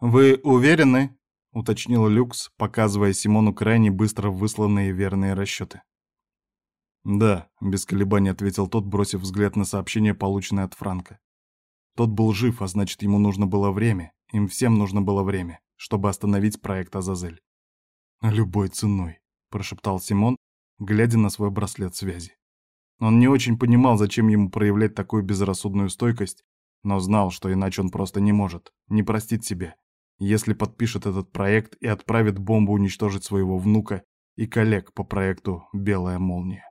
«Вы уверены?» — уточнил Люкс, показывая Симону крайне быстро высланные верные расчеты. «Да», — без колебаний ответил тот, бросив взгляд на сообщение, полученное от Франка. Тот был жив, а значит, ему нужно было время, им всем нужно было время, чтобы остановить проект «Азазель». «Любой ценой», — прошептал Симон, глядя на свой браслет связи. Он не очень понимал, зачем ему проявлять такую безрассудную стойкость, но знал, что иначе он просто не может, не простит себе, если подпишет этот проект и отправит бомбу уничтожить своего внука и коллег по проекту «Белая молния».